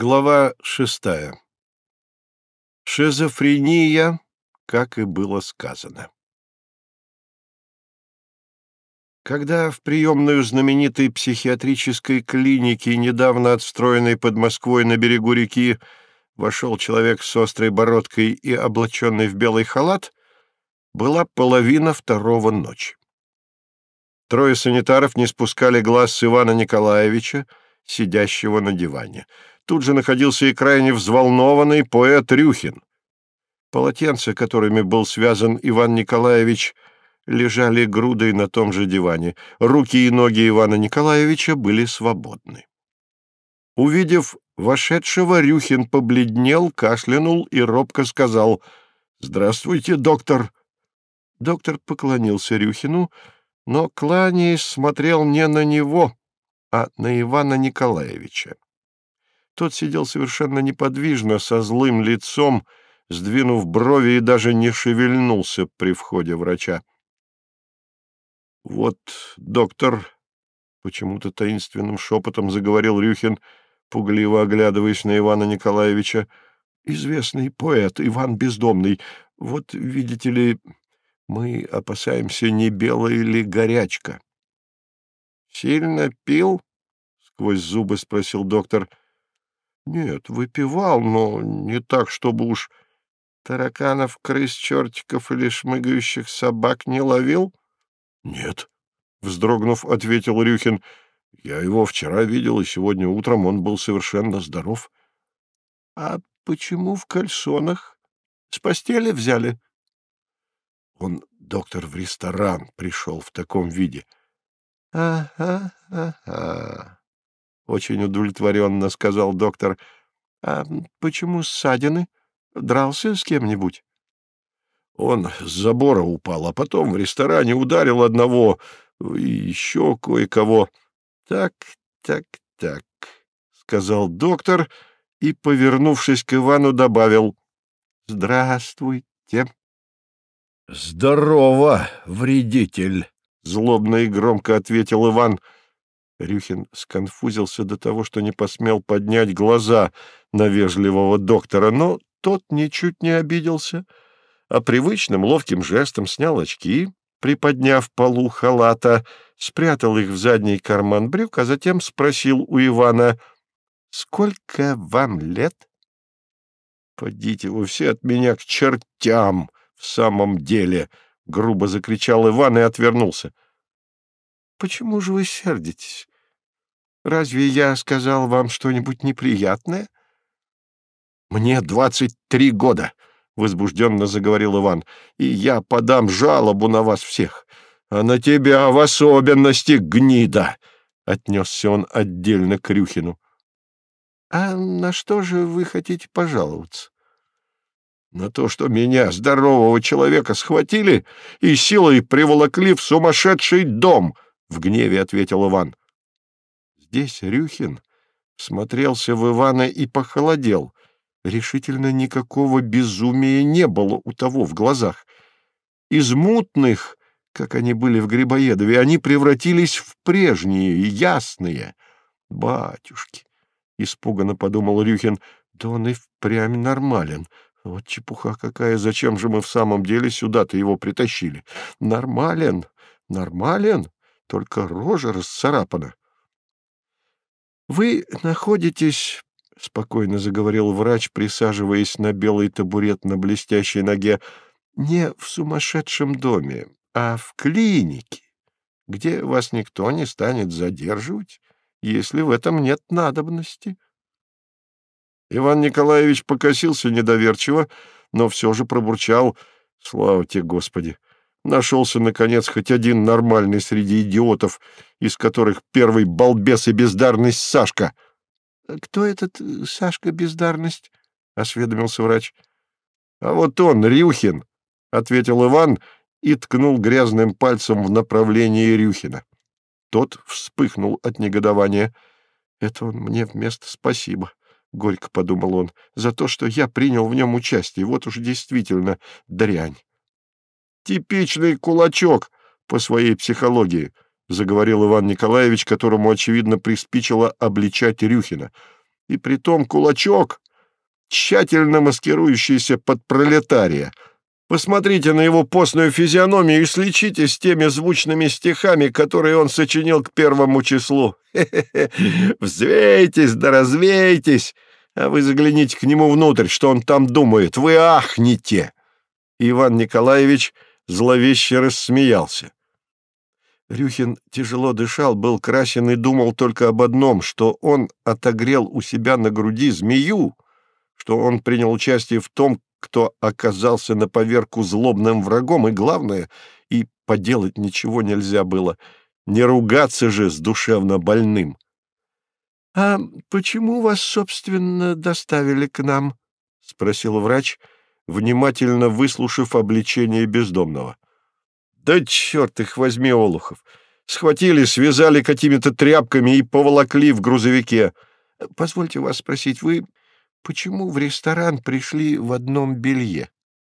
Глава шестая. Шизофрения, как и было сказано. Когда в приемную знаменитой психиатрической клиники, недавно отстроенной под Москвой на берегу реки, вошел человек с острой бородкой и облаченный в белый халат, была половина второго ночи. Трое санитаров не спускали глаз с Ивана Николаевича, сидящего на диване. Тут же находился и крайне взволнованный поэт Рюхин. Полотенца, которыми был связан Иван Николаевич, лежали грудой на том же диване. Руки и ноги Ивана Николаевича были свободны. Увидев вошедшего, Рюхин побледнел, кашлянул и робко сказал «Здравствуйте, доктор». Доктор поклонился Рюхину, но, кланяясь, смотрел не на него, а на Ивана Николаевича. Тот сидел совершенно неподвижно, со злым лицом, сдвинув брови и даже не шевельнулся при входе врача. «Вот, доктор», — почему-то таинственным шепотом заговорил Рюхин, пугливо оглядываясь на Ивана Николаевича, — «известный поэт Иван Бездомный. Вот, видите ли, мы опасаемся, не белая ли горячка». «Сильно пил?» — сквозь зубы спросил доктор. Нет, выпивал, но не так, чтобы уж тараканов, крыс, чертиков или шмыгающих собак не ловил? Нет, вздрогнув, ответил Рюхин. Я его вчера видел, и сегодня утром он был совершенно здоров. А почему в кальсонах? С постели взяли? Он, доктор, в ресторан пришел в таком виде. — Ага, ага. Очень удовлетворенно сказал доктор. — А почему ссадины? Дрался с кем-нибудь? Он с забора упал, а потом в ресторане ударил одного и еще кое-кого. — Так, так, так, — сказал доктор и, повернувшись к Ивану, добавил. — Здравствуйте. — Здорово, вредитель! — злобно и громко ответил Иван. — Рюхин сконфузился до того, что не посмел поднять глаза на вежливого доктора, но тот ничуть не обиделся, а привычным ловким жестом снял очки, приподняв полу халата, спрятал их в задний карман брюк, а затем спросил у Ивана, «Сколько вам лет?» «Подите вы все от меня к чертям в самом деле!» — грубо закричал Иван и отвернулся. Почему же вы сердитесь? Разве я сказал вам что-нибудь неприятное? Мне двадцать три года, — возбужденно заговорил Иван, — и я подам жалобу на вас всех. А на тебя в особенности гнида, — отнесся он отдельно к Рюхину. — А на что же вы хотите пожаловаться? — На то, что меня, здорового человека, схватили и силой приволокли в сумасшедший дом —— в гневе ответил Иван. Здесь Рюхин смотрелся в Ивана и похолодел. Решительно никакого безумия не было у того в глазах. Из мутных, как они были в Грибоедове, они превратились в прежние, ясные. «Батюшки!» — испуганно подумал Рюхин. «Да он и впрямь нормален. Вот чепуха какая! Зачем же мы в самом деле сюда-то его притащили? Нормален! Нормален!» только рожа расцарапана. — Вы находитесь, — спокойно заговорил врач, присаживаясь на белый табурет на блестящей ноге, — не в сумасшедшем доме, а в клинике, где вас никто не станет задерживать, если в этом нет надобности. Иван Николаевич покосился недоверчиво, но все же пробурчал «Слава тебе, Господи!» Нашелся, наконец, хоть один нормальный среди идиотов, из которых первый балбес и бездарность Сашка. — Кто этот э, Сашка бездарность? — осведомился врач. — А вот он, Рюхин, — ответил Иван и ткнул грязным пальцем в направлении Рюхина. Тот вспыхнул от негодования. — Это он мне вместо спасибо, — горько подумал он, — за то, что я принял в нем участие. Вот уж действительно дрянь. Типичный кулачок по своей психологии, — заговорил Иван Николаевич, которому, очевидно, приспичило обличать Рюхина. и притом кулачок, тщательно маскирующийся под пролетария. Посмотрите на его постную физиономию и сличите с теми звучными стихами, которые он сочинил к первому числу. Хе-хе-хе, взвейтесь да развейтесь, а вы загляните к нему внутрь, что он там думает, вы ахнете. Иван Николаевич зловеще рассмеялся. Рюхин тяжело дышал, был красен и думал только об одном, что он отогрел у себя на груди змею, что он принял участие в том, кто оказался на поверку злобным врагом, и, главное, и поделать ничего нельзя было, не ругаться же с душевно больным. — А почему вас, собственно, доставили к нам? — спросил врач, внимательно выслушав обличение бездомного. — да черт их возьми, Олухов! Схватили, связали какими-то тряпками и поволокли в грузовике. Позвольте вас спросить, вы почему в ресторан пришли в одном белье?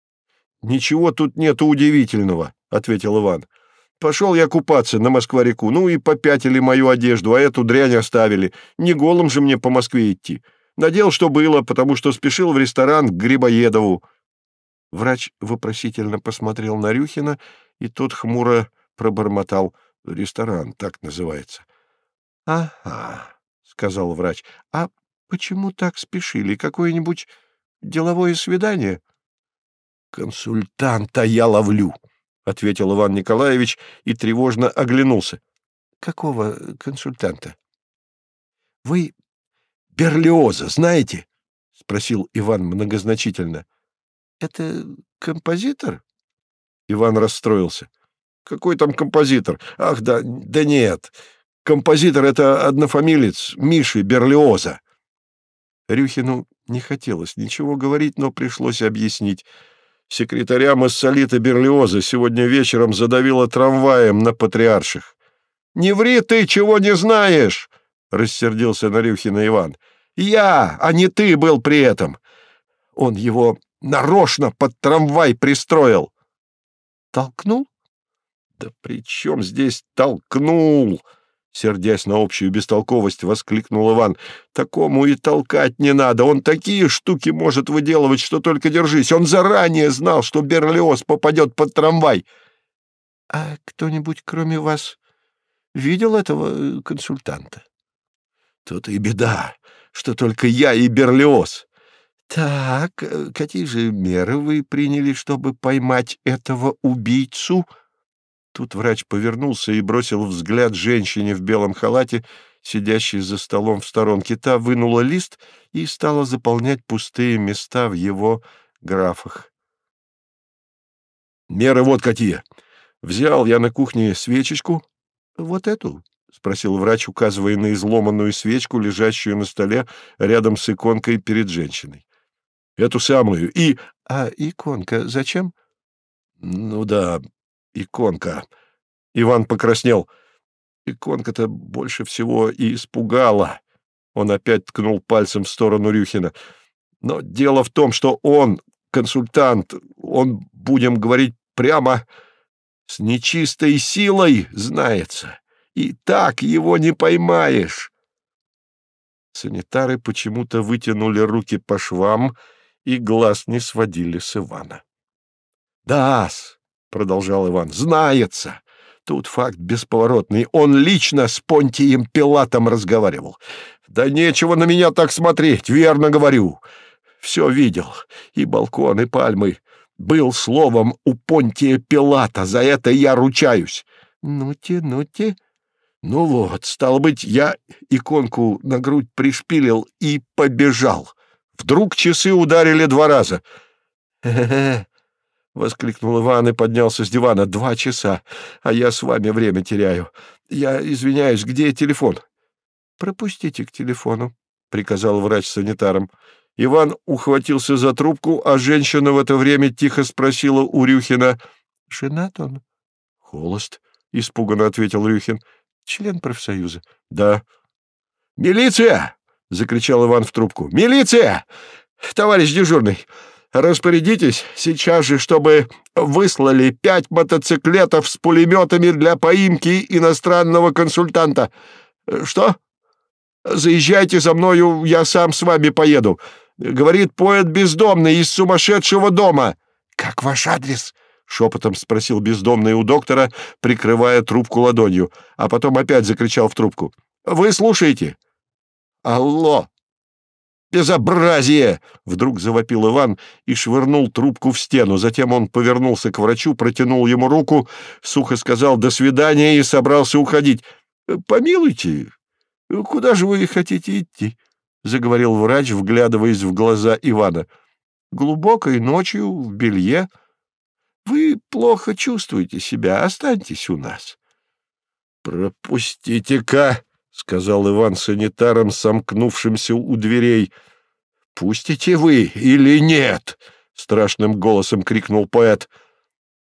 — Ничего тут нету удивительного, — ответил Иван. — Пошел я купаться на Москва-реку, ну и попятили мою одежду, а эту дрянь оставили. Не голым же мне по Москве идти. Надел, что было, потому что спешил в ресторан к Грибоедову. Врач вопросительно посмотрел на Рюхина и тот хмуро пробормотал. «Ресторан, так называется». «Ага», — сказал врач. «А почему так спешили? Какое-нибудь деловое свидание?» «Консультанта я ловлю», — ответил Иван Николаевич и тревожно оглянулся. «Какого консультанта?» «Вы Берлиоза знаете?» — спросил Иван многозначительно. «Это композитор?» Иван расстроился. «Какой там композитор? Ах, да, да нет. Композитор — это однофамилец Миши Берлиоза». Рюхину не хотелось ничего говорить, но пришлось объяснить. Секретаря Массолита Берлиоза сегодня вечером задавило трамваем на Патриарших. «Не ври ты, чего не знаешь!» — рассердился на Рюхина Иван. «Я, а не ты был при этом. Он его нарочно под трамвай пристроил. Толкнул? Да при чем здесь толкнул? Сердясь на общую бестолковость, воскликнул Иван. Такому и толкать не надо. Он такие штуки может выделывать, что только держись. Он заранее знал, что Берлиоз попадет под трамвай. — А кто-нибудь, кроме вас, видел этого э, консультанта? — Тут и беда, что только я и Берлиоз. «Так, э, какие же меры вы приняли, чтобы поймать этого убийцу?» Тут врач повернулся и бросил взгляд женщине в белом халате, сидящей за столом в сторонке. Та вынула лист и стала заполнять пустые места в его графах. «Меры вот какие! Взял я на кухне свечечку. Вот эту?» — спросил врач, указывая на изломанную свечку, лежащую на столе рядом с иконкой перед женщиной. Эту самую. И... А иконка зачем? Ну да, иконка. Иван покраснел. Иконка-то больше всего и испугала. Он опять ткнул пальцем в сторону Рюхина. Но дело в том, что он, консультант, он, будем говорить прямо, с нечистой силой знается. И так его не поймаешь. Санитары почему-то вытянули руки по швам и глаз не сводили с Ивана. «Да-с», — продолжал Иван, — «знается. Тут факт бесповоротный. Он лично с Понтием Пилатом разговаривал. Да нечего на меня так смотреть, верно говорю. Все видел. И балкон, и пальмы. Был словом у Понтия Пилата, за это я ручаюсь. Ну-те, ну-те. Ну вот, стало быть, я иконку на грудь пришпилил и побежал. Вдруг часы ударили два раза. «Хе-хе-хе!» — воскликнул Иван и поднялся с дивана. «Два часа, а я с вами время теряю. Я извиняюсь, где телефон?» «Пропустите к телефону», — приказал врач санитарам. Иван ухватился за трубку, а женщина в это время тихо спросила у Рюхина. «Женат он?» «Холост», — испуганно ответил Рюхин. «Член профсоюза?» «Да». «Милиция!» — закричал Иван в трубку. «Милиция! Товарищ дежурный, распорядитесь сейчас же, чтобы выслали пять мотоциклетов с пулеметами для поимки иностранного консультанта. Что? Заезжайте за мною, я сам с вами поеду. Говорит поэт бездомный из сумасшедшего дома. Как ваш адрес? Шепотом спросил бездомный у доктора, прикрывая трубку ладонью, а потом опять закричал в трубку. Вы слушаете? Алло! «Безобразие!» — вдруг завопил Иван и швырнул трубку в стену. Затем он повернулся к врачу, протянул ему руку, сухо сказал «до свидания» и собрался уходить. «Помилуйте, куда же вы хотите идти?» — заговорил врач, вглядываясь в глаза Ивана. «Глубокой ночью в белье. Вы плохо чувствуете себя, останьтесь у нас». «Пропустите-ка!» — сказал Иван санитаром, сомкнувшимся у дверей. — Пустите вы или нет? — страшным голосом крикнул поэт.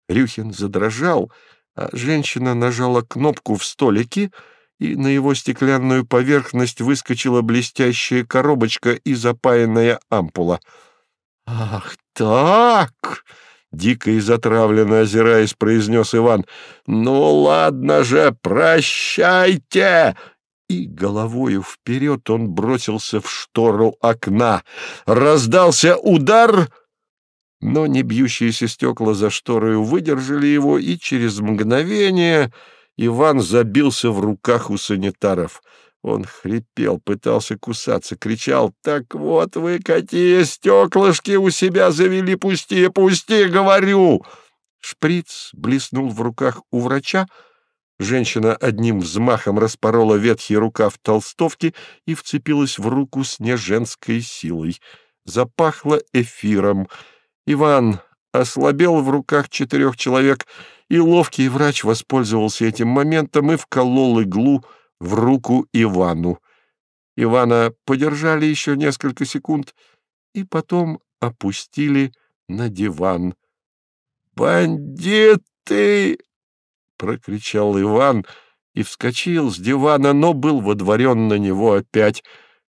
Рюхин задрожал, а женщина нажала кнопку в столике, и на его стеклянную поверхность выскочила блестящая коробочка и запаянная ампула. — Ах так! — дико и затравленно озираясь, произнес Иван. — Ну, ладно же, прощайте! И головою вперед он бросился в штору окна. Раздался удар, но не бьющиеся стекла за шторою выдержали его, и через мгновение Иван забился в руках у санитаров. Он хрипел, пытался кусаться, кричал, «Так вот вы какие стеклышки у себя завели, пусти, пусти, говорю!» Шприц блеснул в руках у врача, Женщина одним взмахом распорола ветхий рукав толстовки и вцепилась в руку с неженской силой. Запахло эфиром. Иван ослабел в руках четырех человек, и ловкий врач воспользовался этим моментом и вколол иглу в руку Ивану. Ивана подержали еще несколько секунд и потом опустили на диван. «Бандиты!» Прокричал Иван и вскочил с дивана, но был водворен на него опять.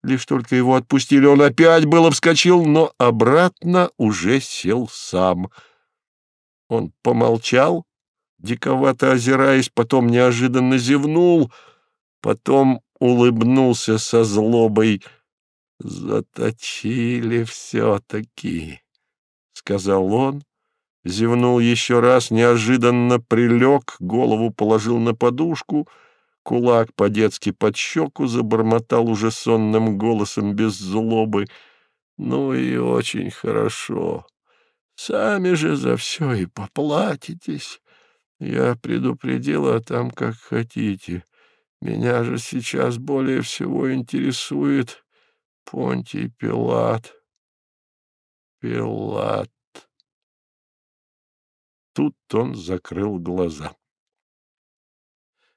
Лишь только его отпустили, он опять было вскочил, но обратно уже сел сам. Он помолчал, диковато озираясь, потом неожиданно зевнул, потом улыбнулся со злобой. «Заточили все-таки», — сказал он Зевнул еще раз, неожиданно прилег, голову положил на подушку, кулак по-детски под щеку забормотал уже сонным голосом без злобы. «Ну и очень хорошо. Сами же за все и поплатитесь. Я предупредил, а там как хотите. Меня же сейчас более всего интересует Понтий Пилат. Пилат. Тут он закрыл глаза.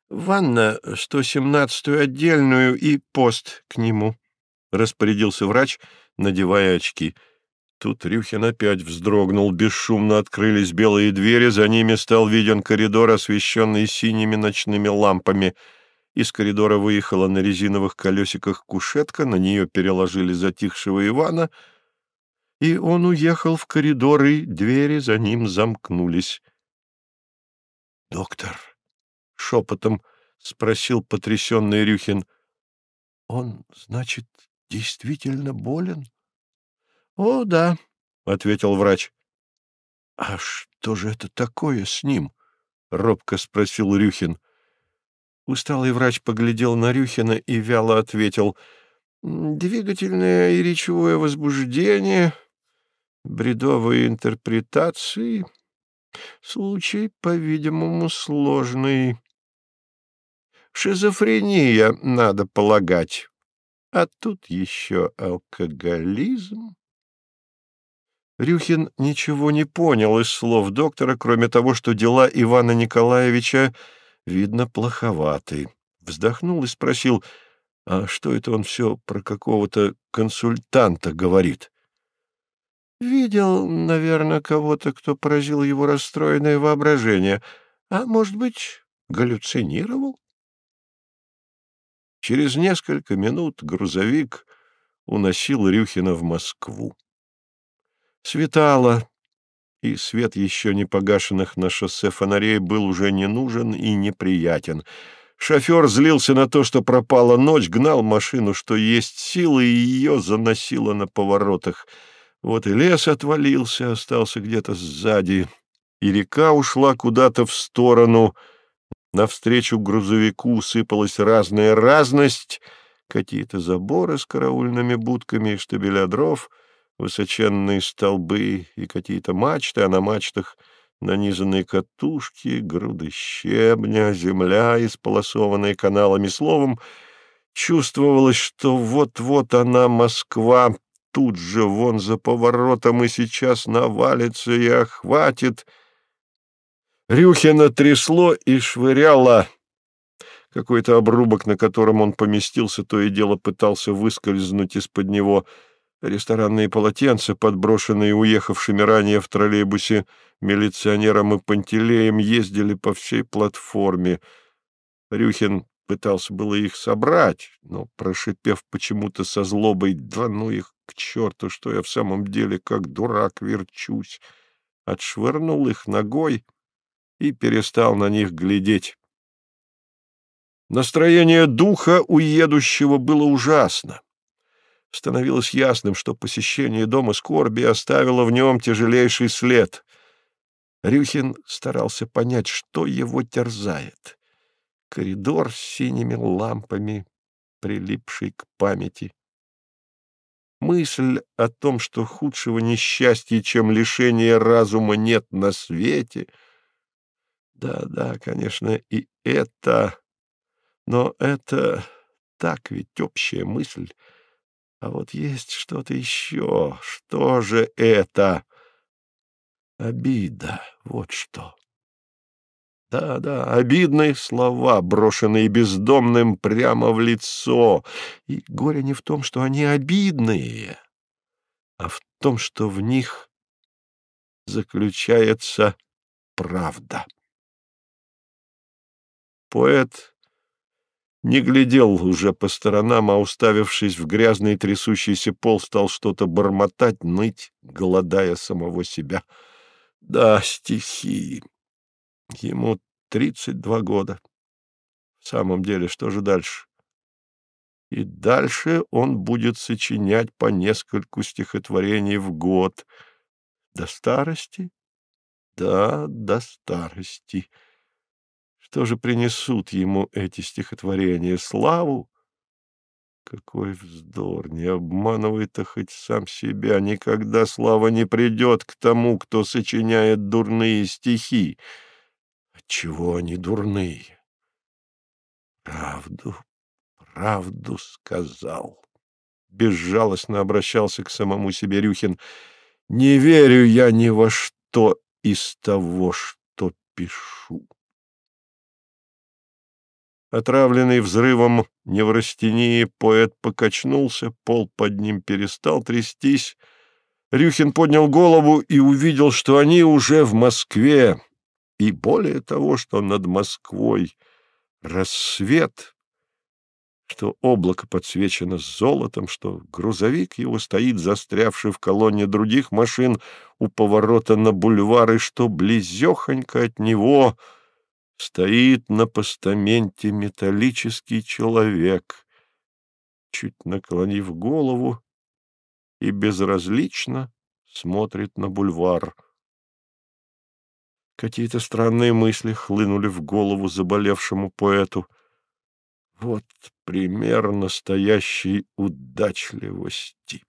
«Ванна, 117-ю отдельную и пост к нему», — распорядился врач, надевая очки. Тут Рюхин опять вздрогнул, бесшумно открылись белые двери, за ними стал виден коридор, освещенный синими ночными лампами. Из коридора выехала на резиновых колесиках кушетка, на нее переложили затихшего Ивана — и он уехал в коридор, и двери за ним замкнулись. — Доктор, — шепотом спросил потрясенный Рюхин, — он, значит, действительно болен? — О, да, — ответил врач. — А что же это такое с ним? — робко спросил Рюхин. Усталый врач поглядел на Рюхина и вяло ответил — Двигательное и речевое возбуждение, бредовые интерпретации. Случай, по-видимому, сложный. Шизофрения, надо полагать. А тут еще алкоголизм. Рюхин ничего не понял из слов доктора, кроме того, что дела Ивана Николаевича, видно, плоховаты. Вздохнул и спросил, а что это он все про какого-то консультанта говорит? Видел, наверное, кого-то, кто поразил его расстроенное воображение, а, может быть, галлюцинировал? Через несколько минут грузовик уносил Рюхина в Москву. Светало, и свет еще не погашенных на шоссе фонарей был уже не нужен и неприятен. Шофер злился на то, что пропала ночь, гнал машину, что есть силы, и ее заносило на поворотах. Вот и лес отвалился, остался где-то сзади, и река ушла куда-то в сторону. Навстречу грузовику сыпалась разная разность, какие-то заборы с караульными будками и штабеля дров, высоченные столбы и какие-то мачты, а на мачтах — нанизанные катушки, груды щебня, земля, исполосованная каналами. Словом, чувствовалось, что вот-вот она, Москва, тут же вон за поворотом и сейчас навалится и охватит. Рюхина трясло и швыряло. Какой-то обрубок, на котором он поместился, то и дело пытался выскользнуть из-под него — Ресторанные полотенца, подброшенные уехавшими ранее в троллейбусе милиционером и Пантелеем, ездили по всей платформе. Рюхин пытался было их собрать, но, прошипев почему-то со злобой «Да ну их к черту, что я в самом деле как дурак верчусь!» отшвырнул их ногой и перестал на них глядеть. Настроение духа у едущего было ужасно становилось ясным, что посещение дома скорби оставило в нем тяжелейший след. Рюхин старался понять, что его терзает. Коридор с синими лампами, прилипший к памяти. Мысль о том, что худшего несчастья, чем лишение разума, нет на свете. Да, да, конечно, и это... Но это так ведь общая мысль — а вот есть что-то еще. Что же это? Обида. Вот что. Да-да, обидные слова, брошенные бездомным прямо в лицо. И горе не в том, что они обидные, а в том, что в них заключается правда. Поэт не глядел уже по сторонам, а, уставившись в грязный трясущийся пол, стал что-то бормотать, ныть, голодая самого себя. Да, стихи. Ему тридцать два года. В самом деле, что же дальше? И дальше он будет сочинять по нескольку стихотворений в год. До старости? Да, до старости. Что же принесут ему эти стихотворения? Славу? Какой вздор! Не обманывай-то хоть сам себя. Никогда слава не придет к тому, кто сочиняет дурные стихи. Отчего они дурные? Правду, правду сказал. Безжалостно обращался к самому себе Рюхин. Не верю я ни во что из того, что пишу. Отравленный взрывом неврастении, поэт покачнулся, пол под ним перестал трястись. Рюхин поднял голову и увидел, что они уже в Москве, и более того, что над Москвой рассвет, что облако подсвечено золотом, что грузовик его стоит, застрявший в колонне других машин у поворота на бульвар, и что близехонько от него — стоит на постаменте металлический человек, чуть наклонив голову и безразлично смотрит на бульвар. Какие-то странные мысли хлынули в голову заболевшему поэту. Вот пример настоящей удачливости.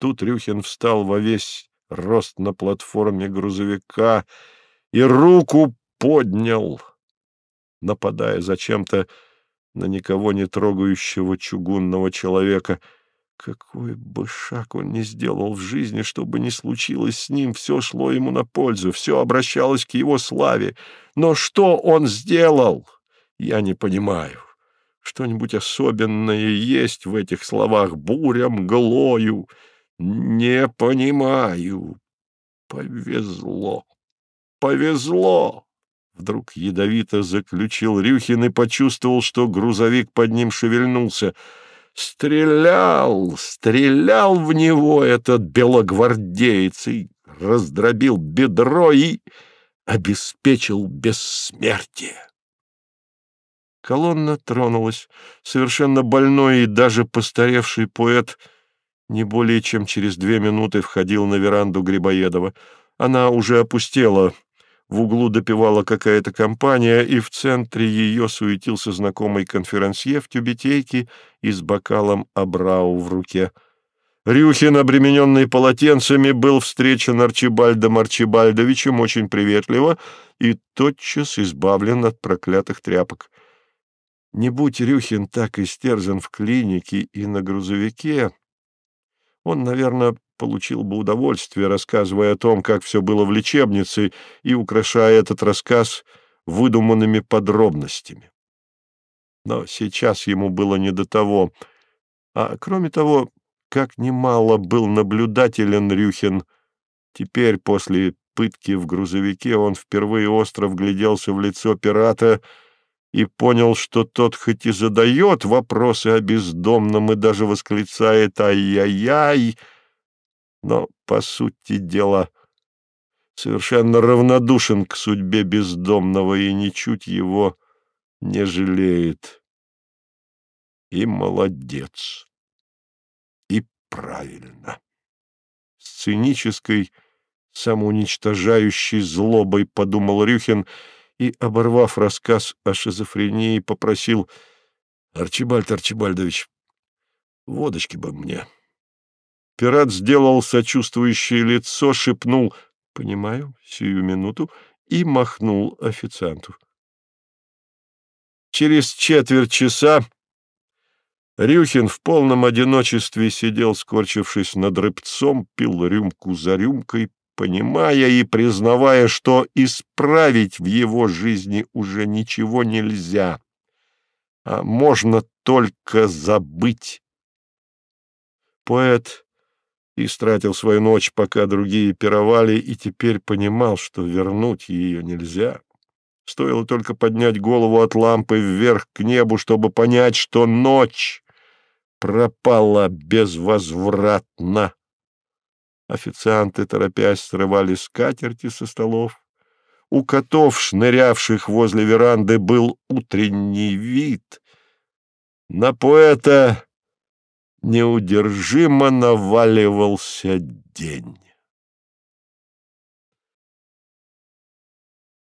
Тут Рюхин встал во весь рост на платформе грузовика и руку поднял, нападая зачем-то на никого не трогающего чугунного человека. Какой бы шаг он ни сделал в жизни, что бы ни случилось с ним, все шло ему на пользу, все обращалось к его славе. Но что он сделал, я не понимаю. Что-нибудь особенное есть в этих словах «буря мглою»? Не понимаю. Повезло. Повезло. Вдруг ядовито заключил Рюхин и почувствовал, что грузовик под ним шевельнулся. Стрелял, стрелял в него этот белогвардеец и раздробил бедро и обеспечил бессмертие. Колонна тронулась. Совершенно больной и даже постаревший поэт не более чем через две минуты входил на веранду Грибоедова. Она уже опустела. В углу допевала какая-то компания, и в центре ее суетился знакомый конферансье в тюбетейке и с бокалом Абрау в руке. Рюхин, обремененный полотенцами, был встречен Арчибальдом Арчибальдовичем очень приветливо и тотчас избавлен от проклятых тряпок. Не будь Рюхин так истерзан в клинике и на грузовике, он, наверное, получил бы удовольствие, рассказывая о том, как все было в лечебнице, и украшая этот рассказ выдуманными подробностями. Но сейчас ему было не до того. А кроме того, как немало был наблюдателен Рюхин, теперь после пытки в грузовике он впервые остро вгляделся в лицо пирата — и понял, что тот хоть и задает вопросы о бездомном и даже восклицает «Ай-яй-яй», но, по сути дела, совершенно равнодушен к судьбе бездомного и ничуть его не жалеет. И молодец. И правильно. Сценической, самоуничтожающей злобой подумал Рюхин — и, оборвав рассказ о шизофрении, попросил «Арчибальд Арчибальдович, водочки бы мне». Пират сделал сочувствующее лицо, шепнул «Понимаю, сию минуту» и махнул официанту. Через четверть часа Рюхин в полном одиночестве сидел, скорчившись над рыбцом, пил рюмку за рюмкой, понимая и признавая, что исправить в его жизни уже ничего нельзя, а можно только забыть. Поэт истратил свою ночь, пока другие пировали, и теперь понимал, что вернуть ее нельзя. Стоило только поднять голову от лампы вверх к небу, чтобы понять, что ночь пропала безвозвратно. Официанты, торопясь, срывали скатерти со столов. У котов, шнырявших возле веранды, был утренний вид. На поэта неудержимо наваливался день.